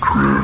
crew.